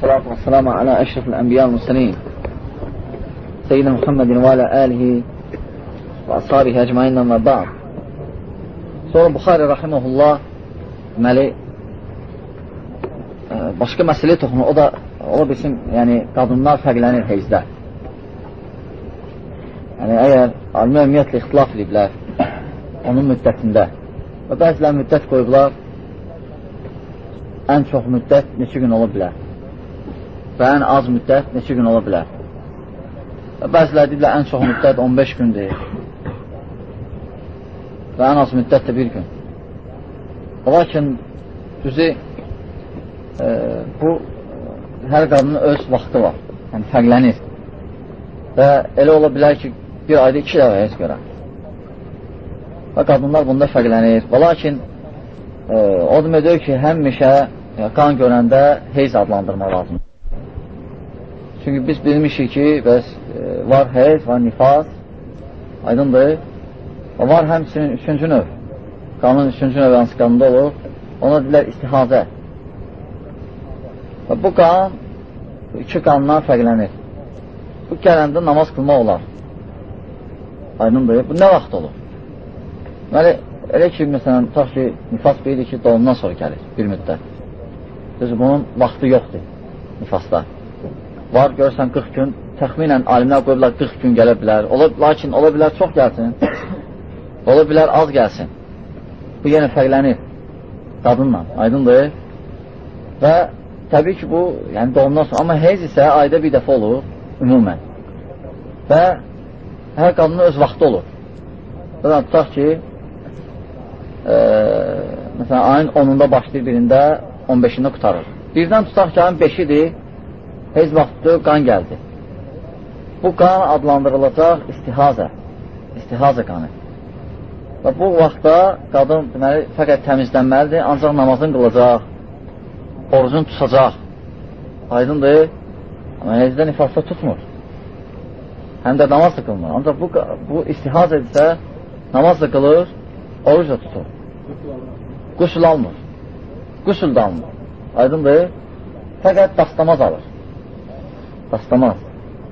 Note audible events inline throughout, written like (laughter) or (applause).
والصلاة والسلام على أشرف الأنبياء والمرسلين سيدنا محمد وعلى آله وأصحابه أجمعين أما بعد Sonra Buxari rahiməhullah deməli başqa məsələ toxunur. O da ola bilsin, yəni qadınlar fərqlənir heyzdə. Yəni əgər alimə ümumiyyətlə ixtilaf ediblər onun müddətində və bəzilər müddət qoyublar ən çox müddət neçə gün ola bilər Və ən az müddət neçə gün ola bilər. Və bəzilər deyirlər ən çox müddət 15 gündür və ən az müddət də bir gün. Lakin düzü e, bu hər qadının öz vaxtı var, yəni fərqlənir və elə ola bilər ki, bir ayda iki heç görə. Və qadınlar bunda fərqlənir. Və lakin e, o demək ki, həmişə e, qan görəndə heyz adlandırmaq lazımdır. Çünki biz bilmişik ki, bəs e, var heyz, var nifas, aydındır. O var həmçinin üçüncü növ. Qanun üçüncü növ hansı qanunda olur. Ona deyilər istihazə. Və bu qan iki qandan fərqlənir. Bu gələndə namaz qılmaq olar. Aydındır. Bu nə vaxt olur? Deməli, elə ki, məsələn, tutaq ki, nifas bilir ki, doğumdan sonra gəlir bir müddət. Düzdür, bunun vaxtı yoxdur nifasda. Var, görürsən 40 gün, təxminən alimlər qoyublar 40 gün gələ bilər. Ola, lakin ola bilər çox gəlsin. (coughs) Ola bilər az gəlsin. Bu yenə fərqlənir qadınla, aydındır. Və təbii ki, bu yəni doğumdan sonra, amma heyz isə ayda bir dəfə olur ümumən. Və hər qadının öz vaxtı olur. Zaten tutaq ki, e, məsələn, ayın 10-unda başlayır birində, 15-ində qutarır. Birdən tutaq ki, ayın 5-idir, heyz vaxtı qan gəldi. Bu qan adlandırılacaq istihazə, istihazə qanı. Və bu vaxtda qadın deməli, fəqət təmizlənməlidir, ancaq namazın qılacaq, orucun tutacaq. Aydındır, amma hezdə nifasda tutmur. Həm də namaz da qılmır. Ancaq bu, bu istihaz edirsə, namaz da qılır, oruc da tutur. Qusul almır. Qusul da almır. Aydındır, fəqət dastamaz alır. Dastamaz.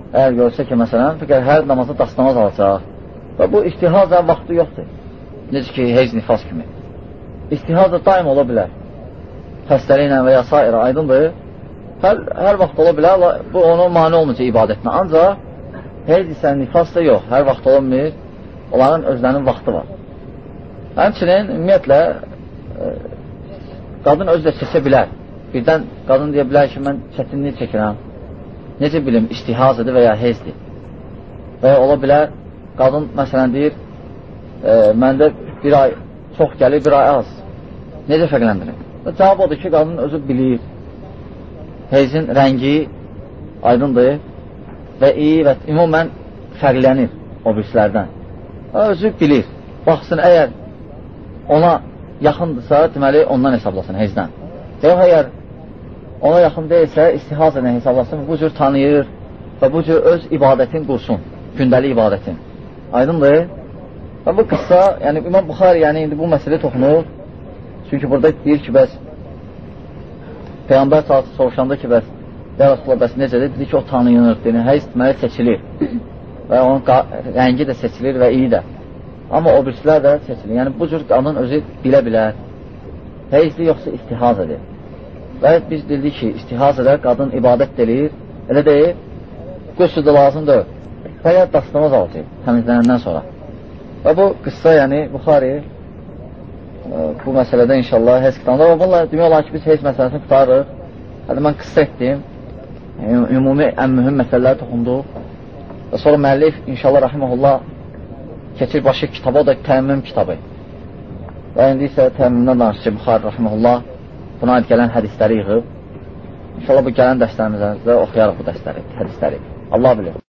Əgər görsə ki, məsələn, fəqət hər namazda dastamaz alacaq və bu istihazə vaxtı yoxdur. Necə ki, heyz nifas kimi. İstihaz da daim ola bilər. Xəstəli ilə və ya s. aydındır. Hər, hər vaxt ola bilər, bu ona mani olmayacaq ibadətinə. Ancaq heyz isə nifas da yox, hər vaxt olmur. Onların özlərinin vaxtı var. Həmçinin, ümumiyyətlə, e, qadın özü də seçə bilər. Birdən qadın deyə bilər ki, mən çətinlik çəkirəm. Necə bilim, istihazıdır və ya hezdir. Və ya ola bilər, qadın, məsələn, deyir, e, məndə bir ay çox gəlir, bir ay az. Necə fərqləndirir? Cavab odur ki, qadın özü bilir. Heyzin rəngi aydındır və iyi və ümumən fərqlənir o birislərdən. Özü bilir. Baxsın, əgər ona yaxındırsa, deməli ondan hesablasın heyzdən. Yox, əgər ona yaxın deyilsə, istihaz edən hesablasın, bu cür tanıyır və bu cür öz ibadətin qursun, gündəlik ibadətin. Aydındır? Və bu qıssa, yəni İmam Buxari yəni indi bu məsələ toxunur. Çünki burada deyir ki, bəs Peyğəmbər saatı soruşanda ki, bəs Ya Rasulullah, bəs necədir? Dedi ki, o tanıyınır, deyir, həyz deməli seçilir və onun rəngi də seçilir və iyi də. Amma o birisilər də seçilir. Yəni, bu cür qanun özü bilə bilər. Heyzli yoxsa istihaz edir. Və biz bildik ki, istihaz edər, qadın ibadət delir, elə deyil, qüssü də lazımdır. Və ya dastamaz alacaq təmizlənəndən sonra. Və bu qıssa, yəni Buxari e, bu məsələdə inşallah heç kitabında və bununla demək olar ki, biz heç məsələsini qutarırıq. Hətta mən qıssa etdim. Yəni, ümumi ən mühüm məsələləri toxunduq. Və sonra müəllif inşallah rahiməhullah keçir başı kitaba, o da təmmüm kitabı. Və indi isə təmmümdən danışır Buxari rahiməhullah buna aid gələn hədisləri yığıb. İnşallah bu gələn dərslərimizdə oxuyarıq bu dərsləri, hədisləri. Allah bilir.